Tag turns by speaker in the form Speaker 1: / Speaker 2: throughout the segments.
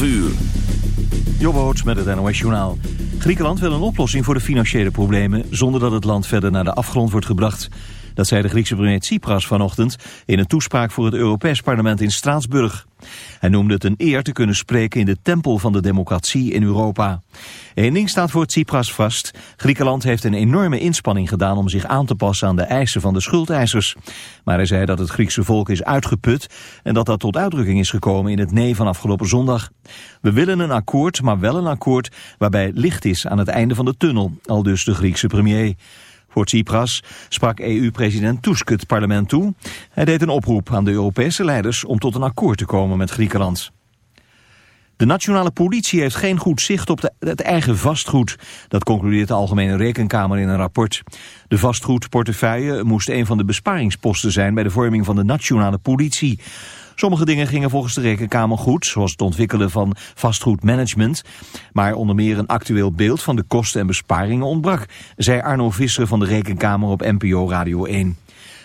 Speaker 1: 12 uur.
Speaker 2: Met het NOS Journaal. Griekenland wil een oplossing voor de financiële problemen... zonder dat het land verder naar de afgrond wordt gebracht. Dat zei de Griekse premier Tsipras vanochtend... in een toespraak voor het Europees Parlement in Straatsburg. Hij noemde het een eer te kunnen spreken in de tempel van de democratie in Europa. Eén ding staat voor Tsipras vast. Griekenland heeft een enorme inspanning gedaan om zich aan te passen aan de eisen van de schuldeisers. Maar hij zei dat het Griekse volk is uitgeput en dat dat tot uitdrukking is gekomen in het nee van afgelopen zondag. We willen een akkoord, maar wel een akkoord waarbij licht is aan het einde van de tunnel, al dus de Griekse premier. Voor Tsipras sprak EU-president Tusk het parlement toe. Hij deed een oproep aan de Europese leiders om tot een akkoord te komen met Griekenland. De nationale politie heeft geen goed zicht op de, het eigen vastgoed. Dat concludeert de Algemene Rekenkamer in een rapport. De vastgoedportefeuille moest een van de besparingsposten zijn... bij de vorming van de nationale politie. Sommige dingen gingen volgens de Rekenkamer goed, zoals het ontwikkelen van vastgoedmanagement. Maar onder meer een actueel beeld van de kosten en besparingen ontbrak, zei Arno Visser van de Rekenkamer op NPO Radio 1.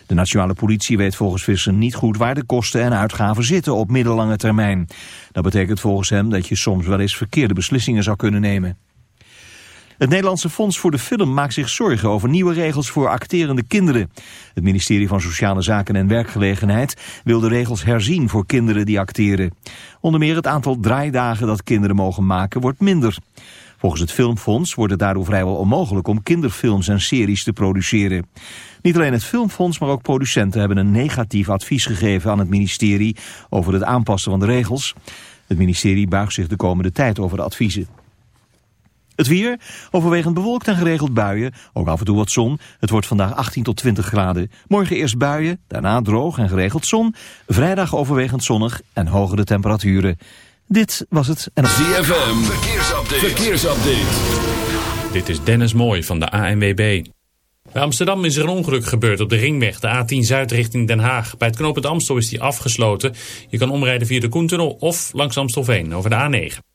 Speaker 2: De nationale politie weet volgens Visser niet goed waar de kosten en uitgaven zitten op middellange termijn. Dat betekent volgens hem dat je soms wel eens verkeerde beslissingen zou kunnen nemen. Het Nederlandse Fonds voor de Film maakt zich zorgen over nieuwe regels voor acterende kinderen. Het ministerie van Sociale Zaken en Werkgelegenheid wil de regels herzien voor kinderen die acteren. Onder meer het aantal draaidagen dat kinderen mogen maken wordt minder. Volgens het Filmfonds wordt het daardoor vrijwel onmogelijk om kinderfilms en series te produceren. Niet alleen het Filmfonds, maar ook producenten hebben een negatief advies gegeven aan het ministerie over het aanpassen van de regels. Het ministerie buigt zich de komende tijd over de adviezen. Het weer, overwegend bewolkt en geregeld buien, ook af en toe wat zon. Het wordt vandaag 18 tot 20 graden. Morgen eerst buien, daarna droog en geregeld zon. Vrijdag overwegend zonnig en hogere temperaturen. Dit was het.
Speaker 1: En... ZFM, verkeersupdate. verkeersupdate.
Speaker 3: Dit is Dennis Mooij van de ANWB. Bij Amsterdam is er een ongeluk gebeurd op de ringweg, de A10 Zuid richting Den Haag. Bij het knooppunt Amstel is die afgesloten. Je kan omrijden via de Koentunnel of langs Amstelveen over de A9.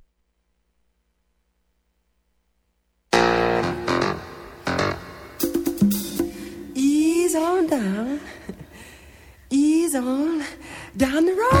Speaker 4: Down the road.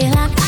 Speaker 5: feel like I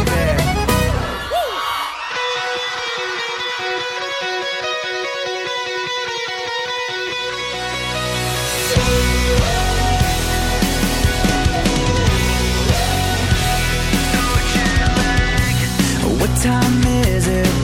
Speaker 1: time is it?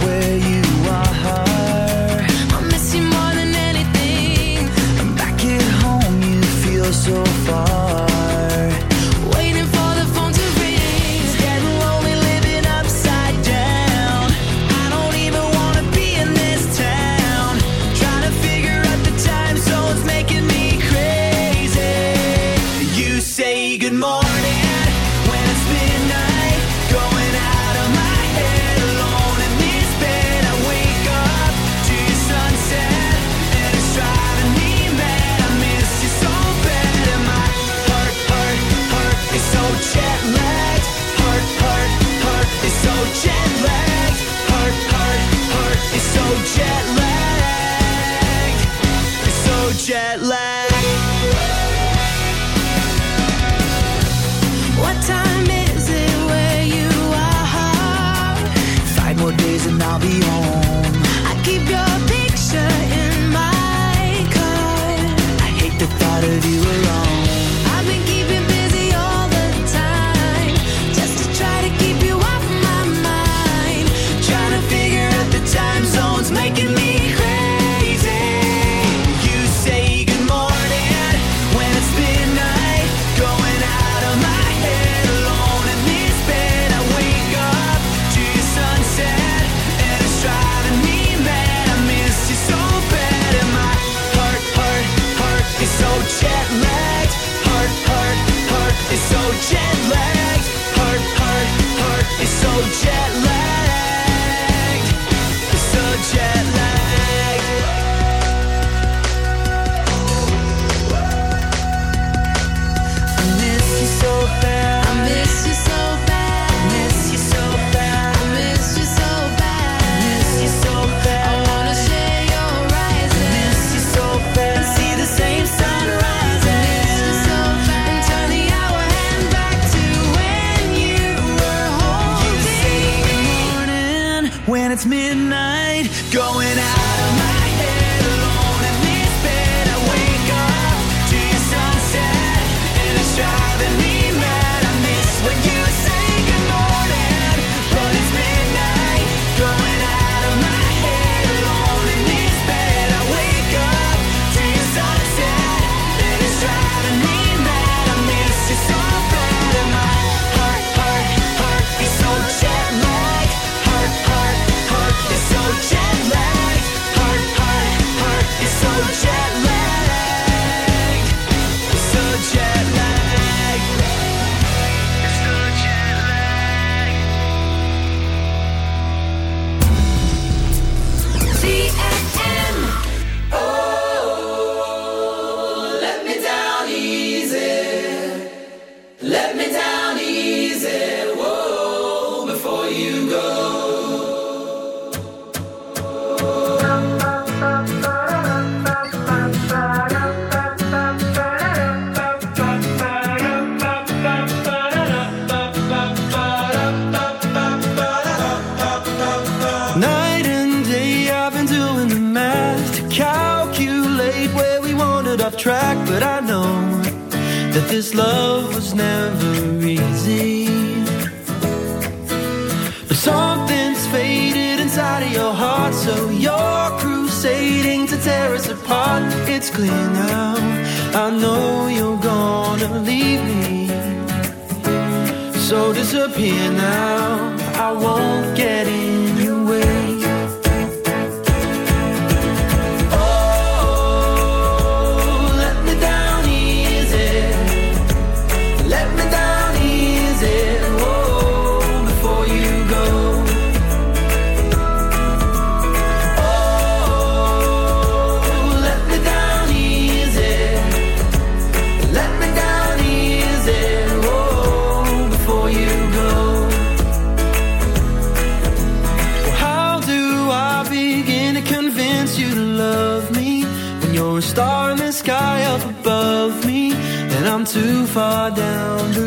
Speaker 1: far down
Speaker 6: the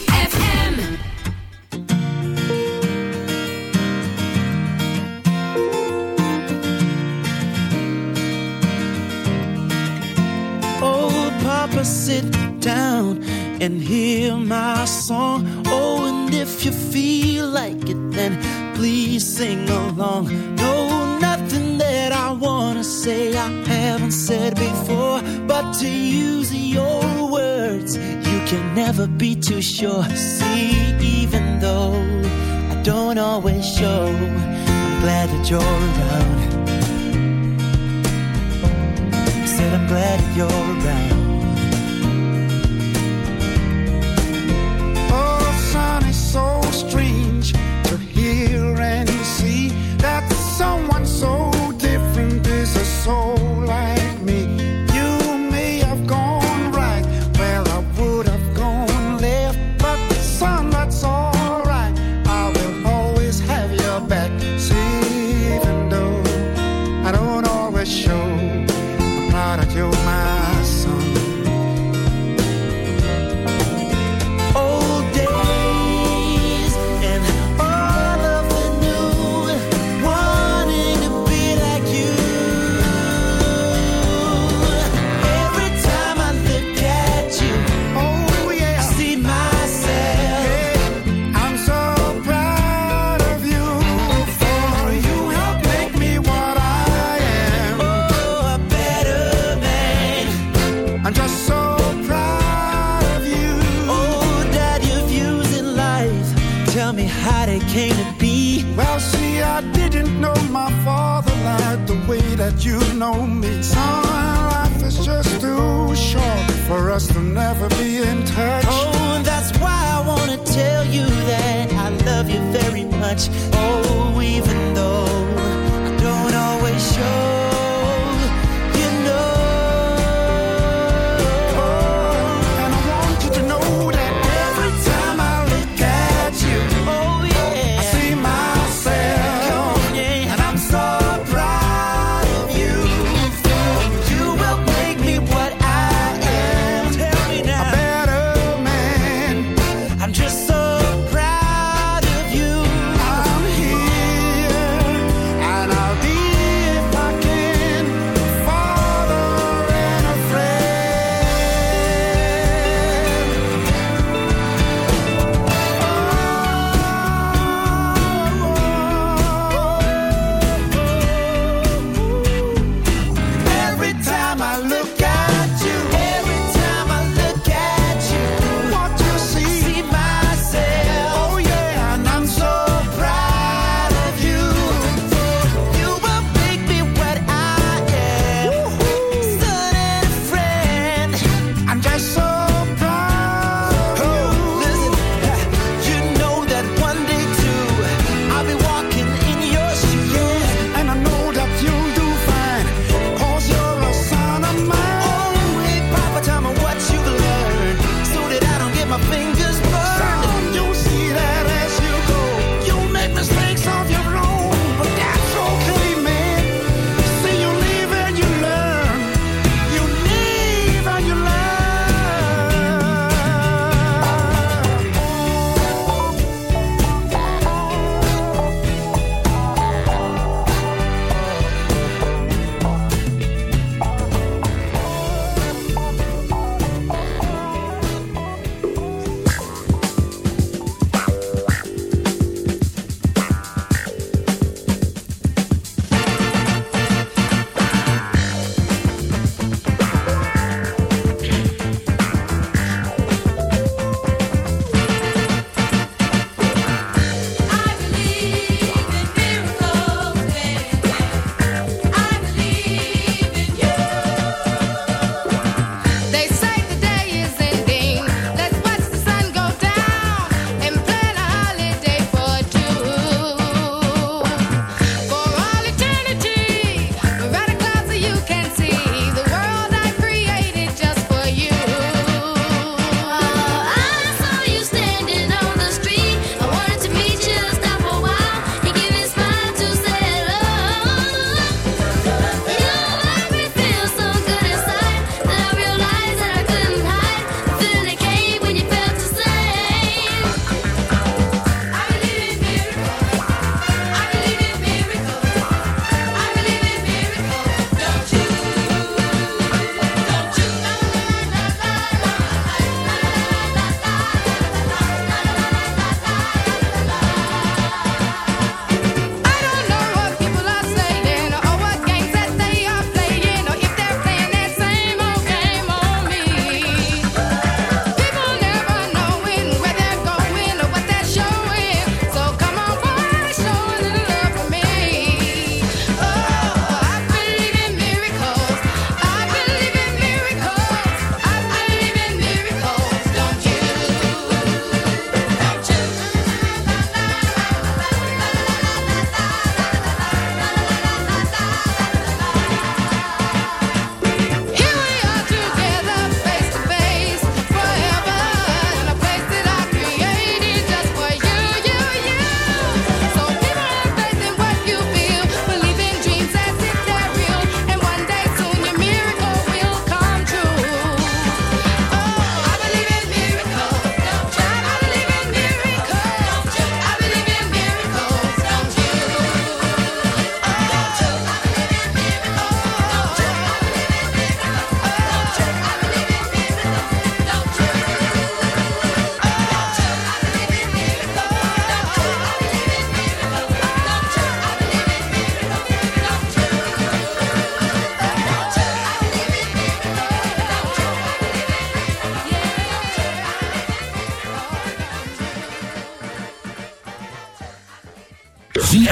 Speaker 6: too sure. See, even though I don't always show, I'm glad that you're around.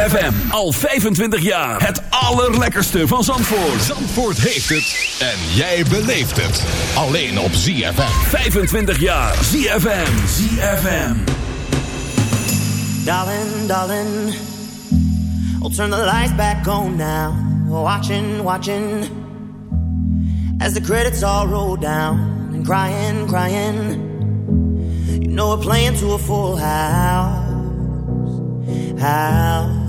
Speaker 1: ZFM. Al 25 jaar. Het allerlekkerste van Zandvoort.
Speaker 7: Zandvoort heeft het en jij beleeft het. Alleen op ZFM.
Speaker 1: 25 jaar. ZFM. ZFM.
Speaker 8: Darling, darling, I'll turn the lights back on now. Watching, watching, as the credits all roll down. And crying, crying, you know we're playing to a full house. House.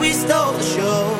Speaker 8: We stole the show.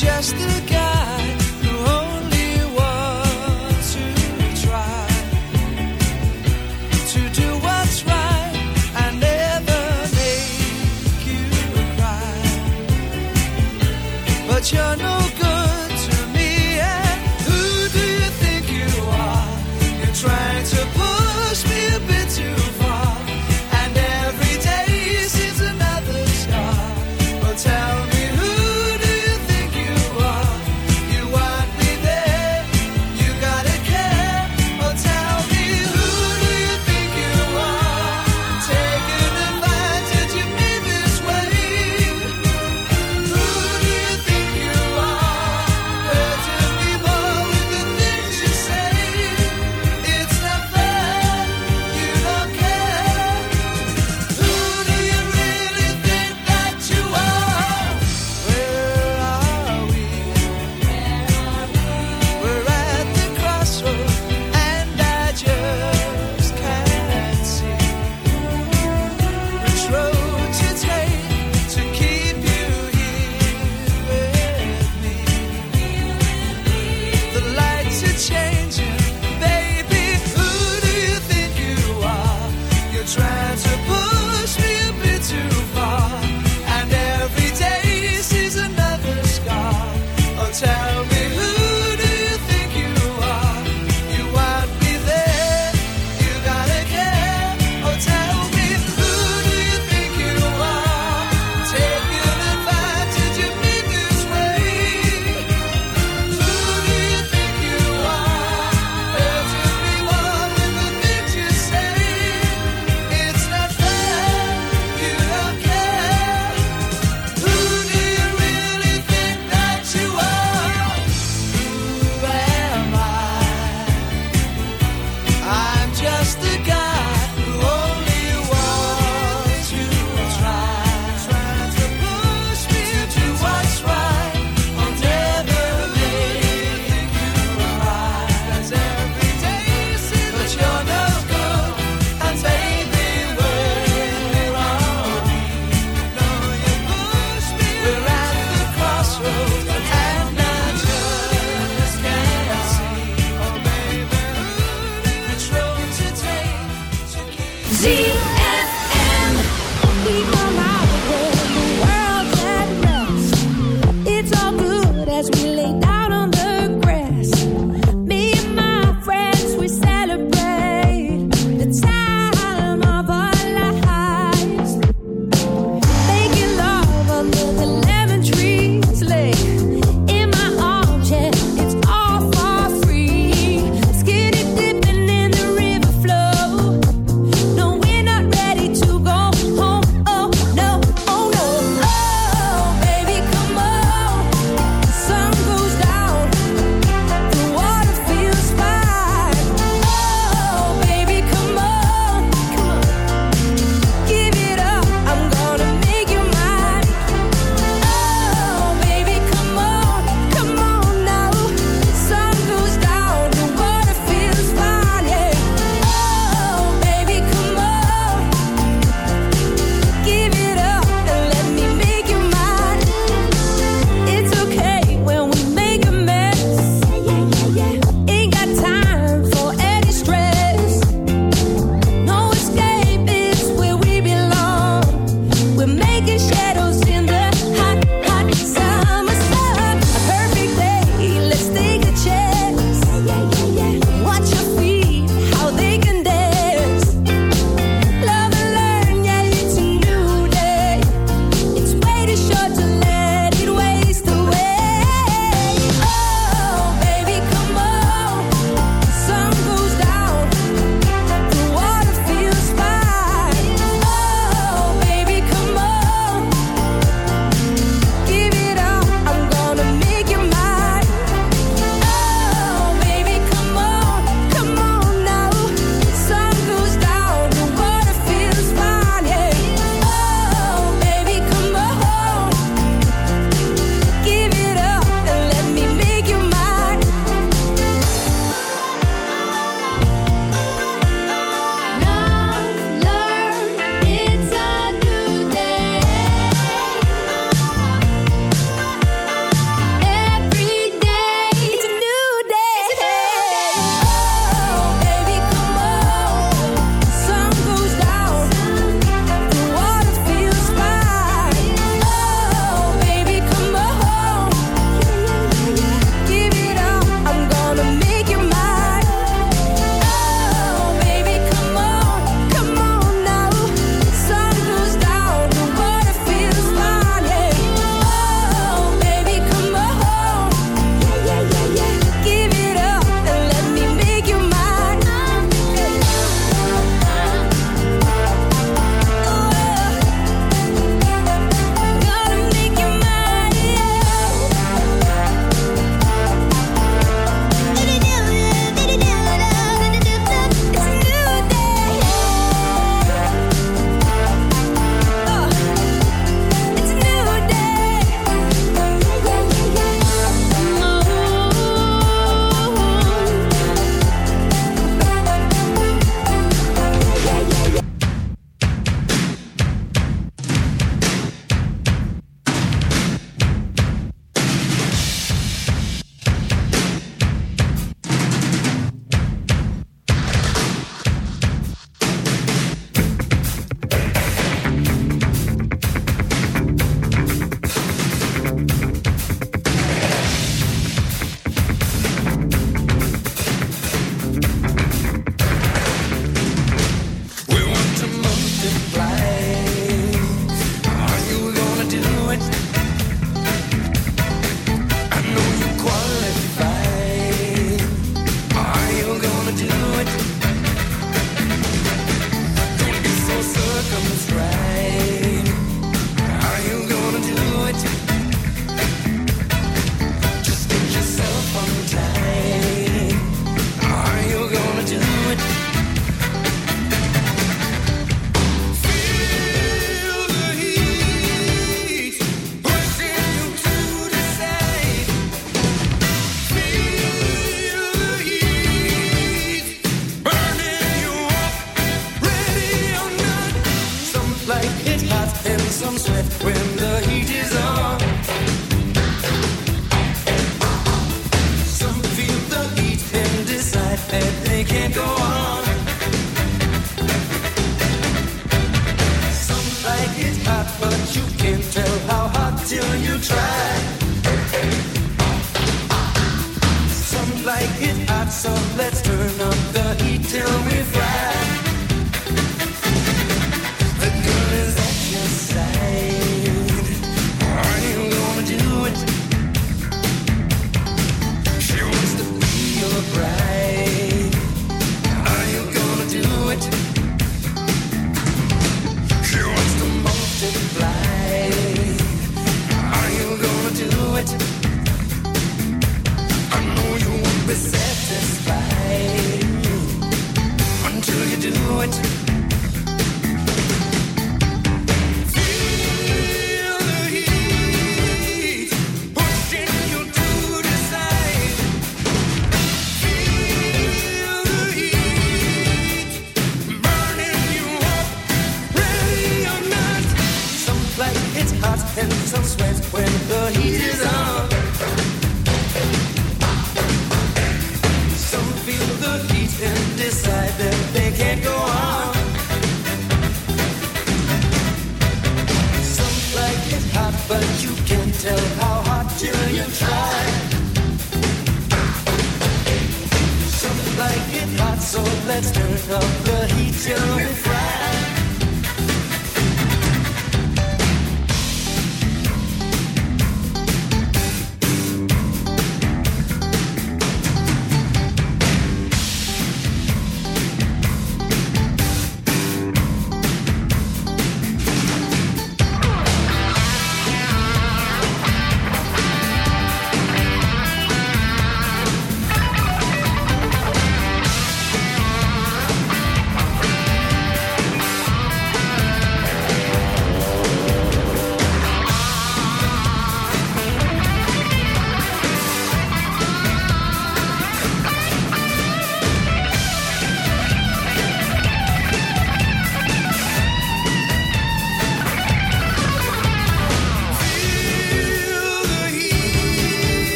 Speaker 5: just
Speaker 1: a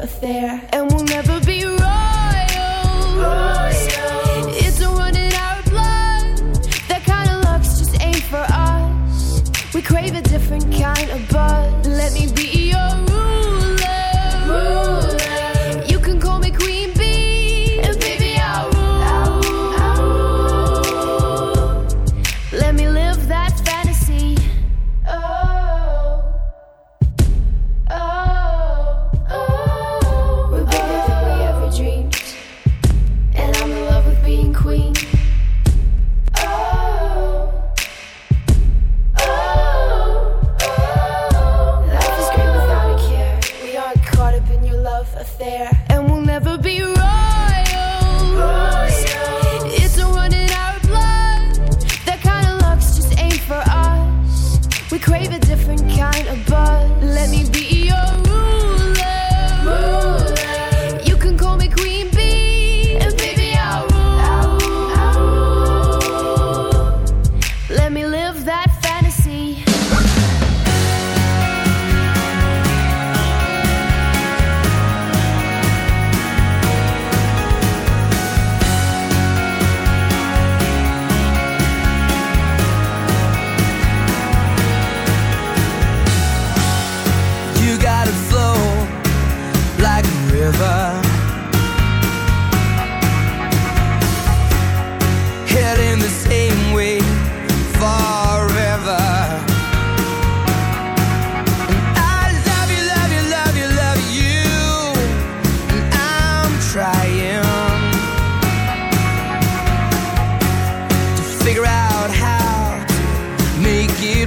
Speaker 4: affair.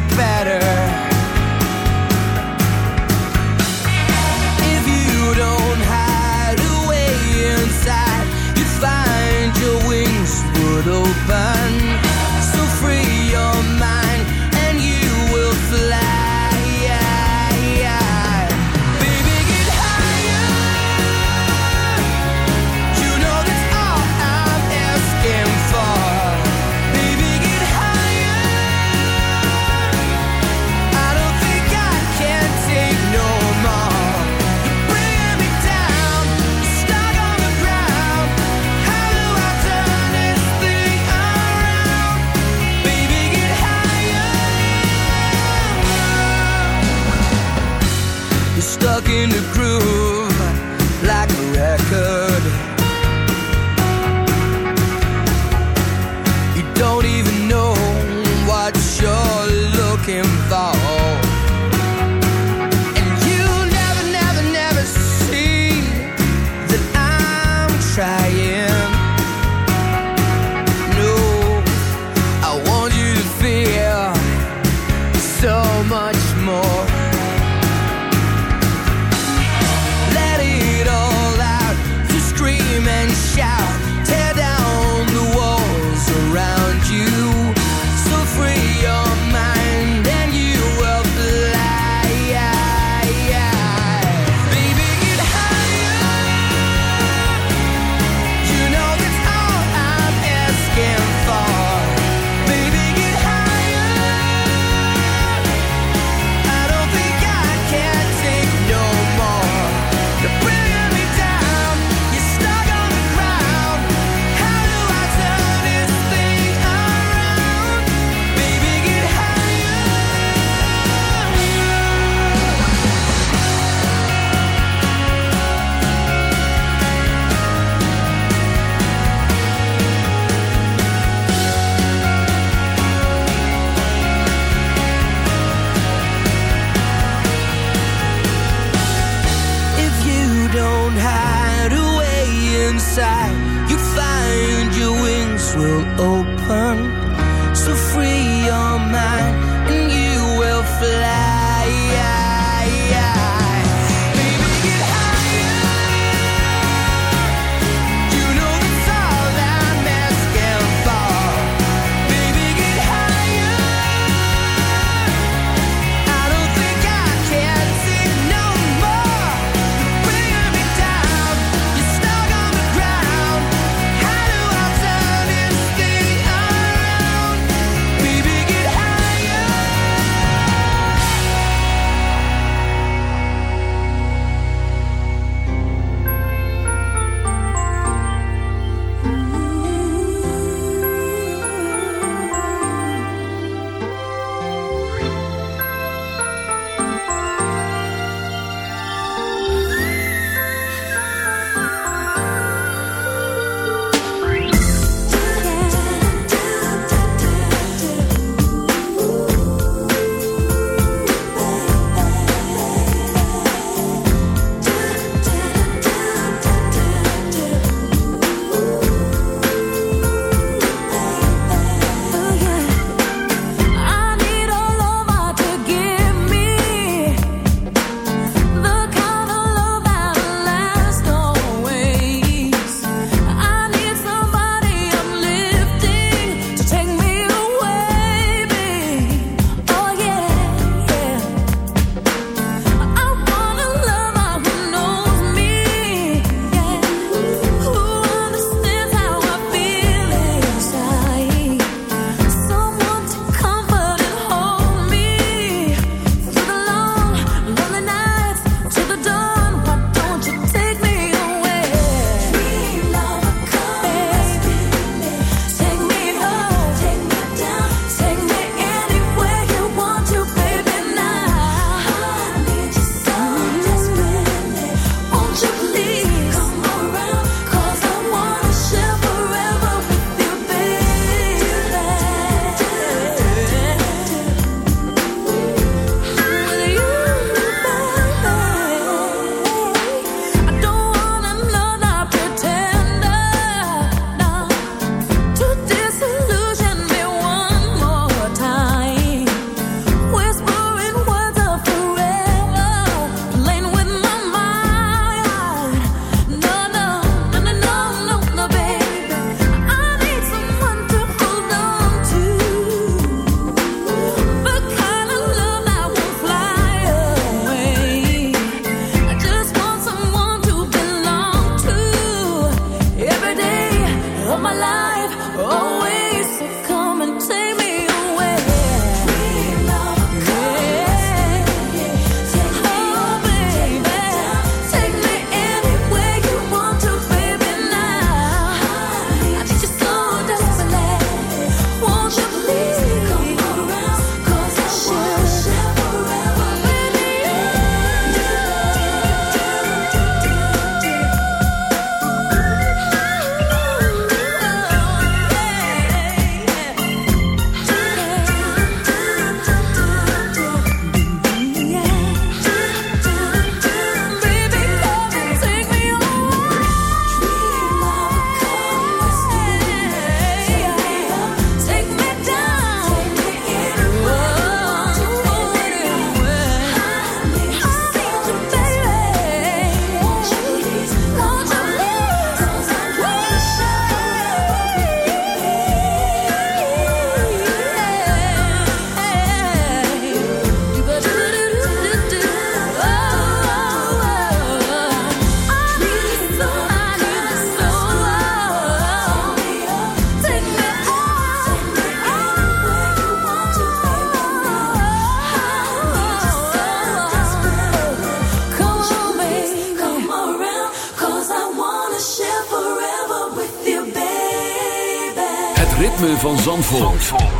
Speaker 4: Better.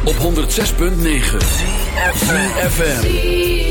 Speaker 4: Op 106.9 FM.